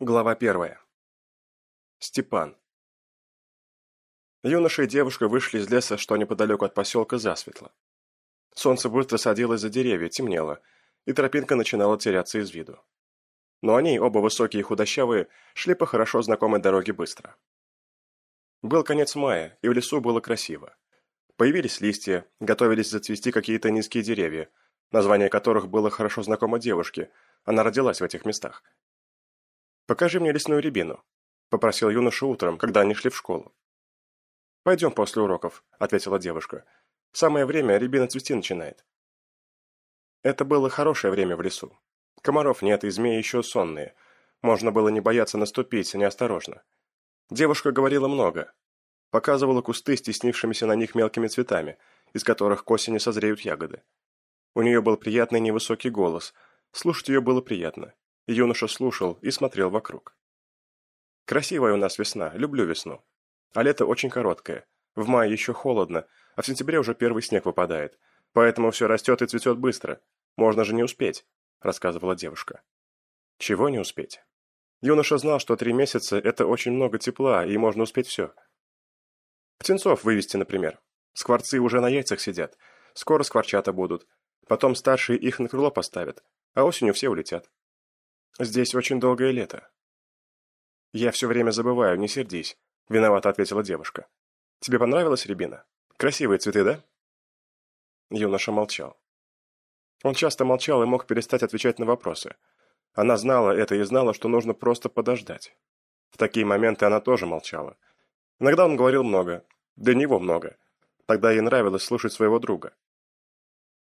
Глава первая. Степан. Юноша и девушка вышли из леса, что неподалеку от поселка засветло. Солнце быстро садилось за деревья, темнело, и тропинка начинала теряться из виду. Но они, оба высокие и худощавые, шли по хорошо знакомой дороге быстро. Был конец мая, и в лесу было красиво. Появились листья, готовились зацвести какие-то низкие деревья, название которых было хорошо знакомо девушке, она родилась в этих местах – «Покажи мне лесную рябину», – попросил юноша утром, когда они шли в школу. «Пойдем после уроков», – ответила девушка. «Самое время, рябина цвести начинает». Это было хорошее время в лесу. Комаров нет, и змеи еще сонные. Можно было не бояться наступить, неосторожно. Девушка говорила много. Показывала кусты с теснившимися на них мелкими цветами, из которых к осени созреют ягоды. У нее был приятный невысокий голос. Слушать ее было приятно. Юноша слушал и смотрел вокруг. «Красивая у нас весна, люблю весну. А лето очень короткое. В мае еще холодно, а в сентябре уже первый снег выпадает. Поэтому все растет и цветет быстро. Можно же не успеть», – рассказывала девушка. «Чего не успеть?» Юноша знал, что три месяца – это очень много тепла, и можно успеть все. Птенцов вывести, например. Скворцы уже на яйцах сидят. Скоро скворчата будут. Потом старшие их на крыло поставят, а осенью все улетят. Здесь очень долгое лето. Я все время забываю, не сердись, виновато ответила девушка. Тебе понравилась рябина? Красивые цветы, да? Юноша молчал. Он часто молчал и мог перестать отвечать на вопросы. Она знала это и знала, что нужно просто подождать. В такие моменты она тоже молчала. Иногда он говорил много, для него много. Тогда ей нравилось слушать своего друга.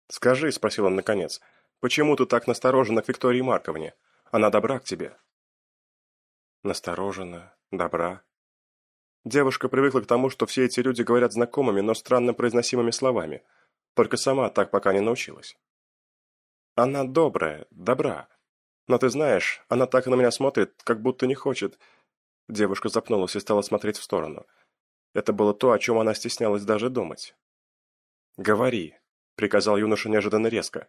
«Скажи», — спросил он наконец, — «почему ты так насторожена к Виктории Марковне? Она добра к тебе». Насторожена, добра. Девушка привыкла к тому, что все эти люди говорят знакомыми, но странно произносимыми словами. Только сама так пока не научилась. Она добрая, добра. Но ты знаешь, она так на меня смотрит, как будто не хочет. Девушка запнулась и стала смотреть в сторону. Это было то, о чем она стеснялась даже думать. «Говори», — приказал юноша неожиданно резко.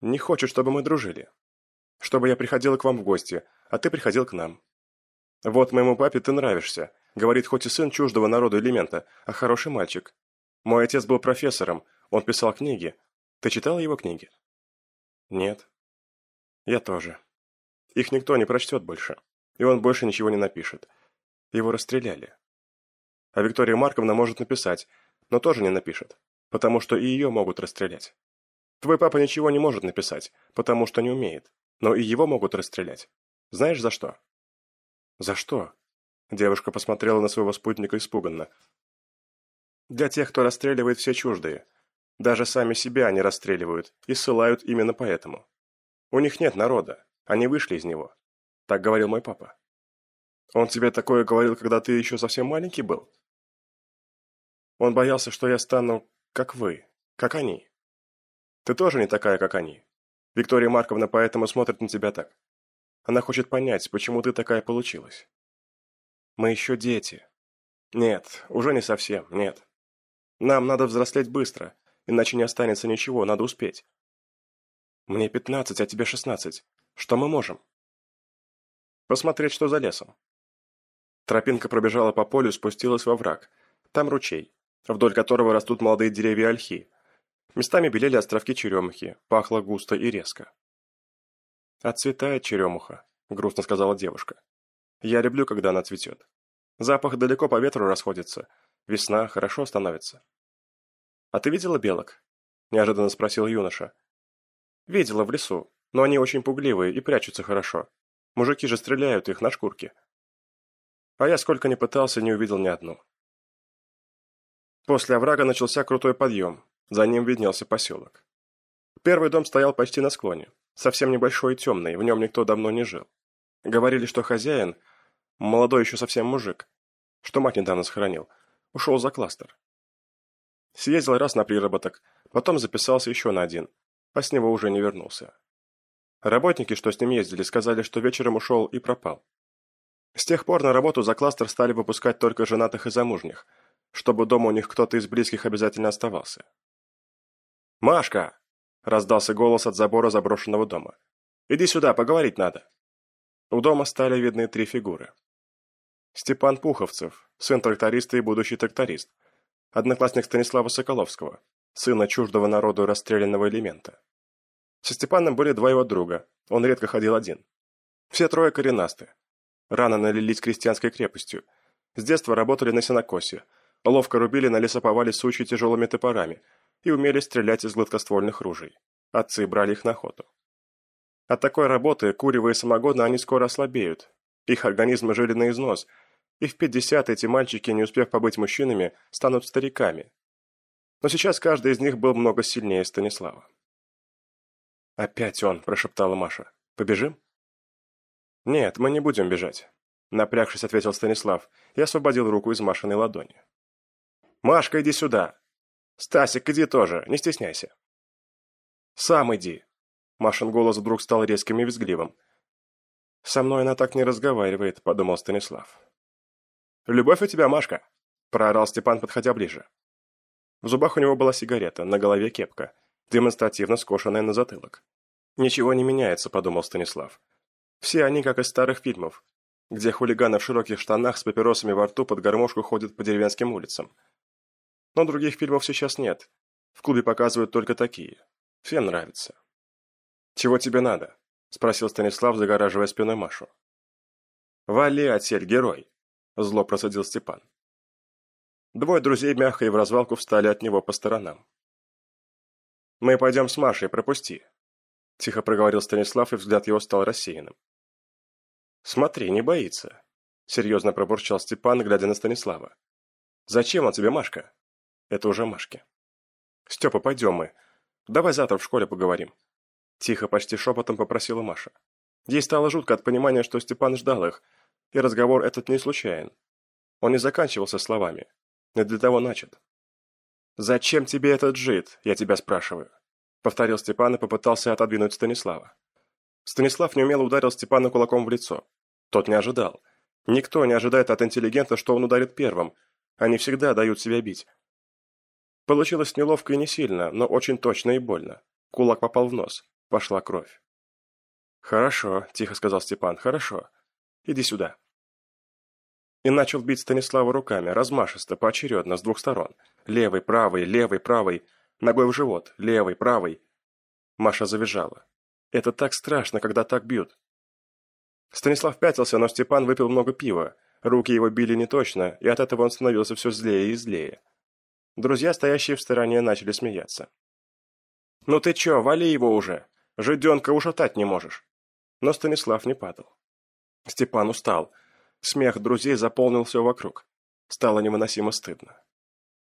«Не хочет, чтобы мы дружили чтобы я приходила к вам в гости, а ты приходил к нам. Вот моему папе ты нравишься. Говорит, хоть и сын чуждого народу элемента, а хороший мальчик. Мой отец был профессором, он писал книги. Ты читала его книги? Нет. Я тоже. Их никто не прочтет больше, и он больше ничего не напишет. Его расстреляли. А Виктория Марковна может написать, но тоже не напишет, потому что и ее могут расстрелять. Твой папа ничего не может написать, потому что не умеет. Но и его могут расстрелять. Знаешь, за что?» «За что?» Девушка посмотрела на своего спутника испуганно. «Для тех, кто расстреливает все чуждые. Даже сами себя они расстреливают и ссылают именно поэтому. У них нет народа, они вышли из него. Так говорил мой папа. Он тебе такое говорил, когда ты еще совсем маленький был? Он боялся, что я стану как вы, как они. Ты тоже не такая, как они. Виктория Марковна поэтому смотрит на тебя так. Она хочет понять, почему ты такая получилась. Мы еще дети. Нет, уже не совсем, нет. Нам надо взрослеть быстро, иначе не останется ничего, надо успеть. Мне пятнадцать, а тебе шестнадцать. Что мы можем? Посмотреть, что за лесом. Тропинка пробежала по полю, спустилась во враг. Там ручей, вдоль которого растут молодые деревья ольхи, Местами белели островки черемухи, пахло густо и резко. «Отцветает черемуха», — грустно сказала девушка. «Я люблю, когда она цветет. Запах далеко по ветру расходится. Весна хорошо становится». «А ты видела белок?» — неожиданно спросил юноша. «Видела в лесу, но они очень пугливые и прячутся хорошо. Мужики же стреляют их на шкурки». А я сколько ни пытался, не увидел ни одну. После оврага начался крутой подъем, за ним виднелся поселок. Первый дом стоял почти на склоне, совсем небольшой и темный, в нем никто давно не жил. Говорили, что хозяин, молодой еще совсем мужик, что мать недавно сохранил, ушел за кластер. Съездил раз на приработок, потом записался еще на один, а с него уже не вернулся. Работники, что с ним ездили, сказали, что вечером ушел и пропал. С тех пор на работу за кластер стали выпускать только женатых и замужних, чтобы дома у них кто-то из близких обязательно оставался. «Машка!» – раздался голос от забора заброшенного дома. «Иди сюда, поговорить надо». У дома стали видны три фигуры. Степан Пуховцев, сын тракториста и будущий тракторист, одноклассник Станислава Соколовского, сына чуждого народу расстрелянного элемента. Со Степаном были два его друга, он редко ходил один. Все трое коренасты. Рано налились крестьянской крепостью. С детства работали на сенокосе, ловко рубили на лесоповале сучи тяжелыми топорами и умели стрелять из гладкоствольных ружей. Отцы брали их на охоту. От такой работы, курева и самогона они скоро ослабеют. Их организмы жили на износ, и в 50 эти мальчики, не успев побыть мужчинами, станут стариками. Но сейчас каждый из них был много сильнее Станислава. «Опять он», – прошептала Маша. «Побежим?» «Нет, мы не будем бежать», – напрягшись, ответил Станислав и освободил руку из Машиной ладони. «Машка, иди сюда!» «Стасик, иди тоже, не стесняйся!» «Сам иди!» Машин голос вдруг стал резким и визгливым. «Со мной она так не разговаривает», — подумал Станислав. «Любовь у тебя, Машка!» — проорал Степан, подходя ближе. В зубах у него была сигарета, на голове кепка, демонстративно скошенная на затылок. «Ничего не меняется», — подумал Станислав. «Все они, как из старых фильмов, где хулиганы в широких штанах с папиросами во рту под гармошку ходят по деревенским улицам. Но других фильмов сейчас нет. В клубе показывают только такие. Всем нравится». «Чего тебе надо?» — спросил Станислав, загораживая спиной Машу. «Вали, отсель, герой!» — зло просадил Степан. Двое друзей мягко и в развалку встали от него по сторонам. «Мы пойдем с Машей, пропусти», — тихо проговорил Станислав, и взгляд его стал рассеянным. «Смотри, не боится», — серьезно пробурчал Степан, глядя на Станислава. «Зачем он тебе, Машка?» «Это уже Машке». «Степа, пойдем мы. Давай завтра в школе поговорим». Тихо, почти шепотом попросила Маша. Ей стало жутко от понимания, что Степан ждал их, и разговор этот не случайен. Он не заканчивался словами, не для того начат. «Зачем тебе этот жид, я тебя спрашиваю?» Повторил Степан и попытался отодвинуть Станислава. Станислав неумело ударил Степана кулаком в лицо. Тот не ожидал. Никто не ожидает от интеллигента, что он ударит первым. Они всегда дают себя бить. Получилось неловко и не сильно, но очень точно и больно. Кулак попал в нос. Пошла кровь. «Хорошо», – тихо сказал Степан, – «хорошо. Иди сюда». И начал бить Станислава руками, размашисто, поочередно, с двух сторон. Левый, правый, левый, правый, ногой в живот, левый, правый. Маша завизжала. Это так страшно, когда так бьют. Станислав пятился, но Степан выпил много пива. Руки его били неточно, и от этого он становился все злее и злее. Друзья, стоящие в стороне, начали смеяться. «Ну ты чё, вали его уже!» Жиденка ушатать не можешь. Но Станислав не падал. Степан устал. Смех друзей заполнил все вокруг. Стало невыносимо стыдно.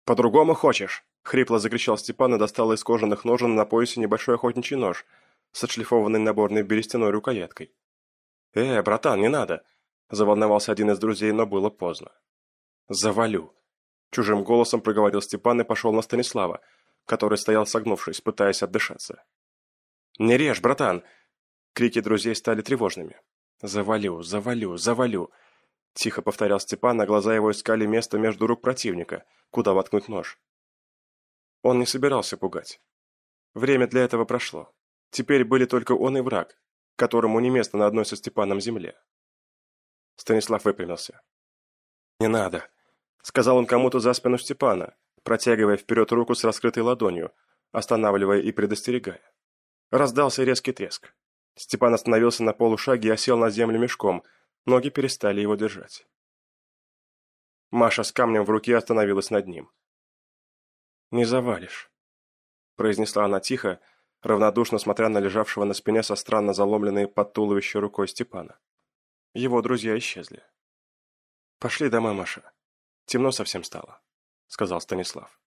«По-другому хочешь?» — хрипло закричал Степан и достал из кожаных ножен на поясе небольшой охотничий нож с отшлифованной наборной берестяной рукояткой. «Э, братан, не надо!» — заволновался один из друзей, но было поздно. «Завалю!» — чужим голосом проговорил Степан и пошел на Станислава, который стоял согнувшись, пытаясь отдышаться. «Не режь, братан!» Крики друзей стали тревожными. «Завалю, завалю, завалю!» Тихо повторял Степан, а глаза его искали место между рук противника, куда воткнуть нож. Он не собирался пугать. Время для этого прошло. Теперь были только он и враг, которому не место на одной со Степаном земле. Станислав выпрямился. «Не надо», — сказал он кому-то за спину Степана, протягивая вперед руку с раскрытой ладонью, останавливая и предостерегая. Раздался резкий треск. Степан остановился на полушаге и осел на землю мешком, ноги перестали его держать. Маша с камнем в руке остановилась над ним. «Не завалишь», — произнесла она тихо, равнодушно смотря на лежавшего на спине со странно заломленной под туловище рукой Степана. Его друзья исчезли. «Пошли домой, Маша. Темно совсем стало», — сказал Станислав.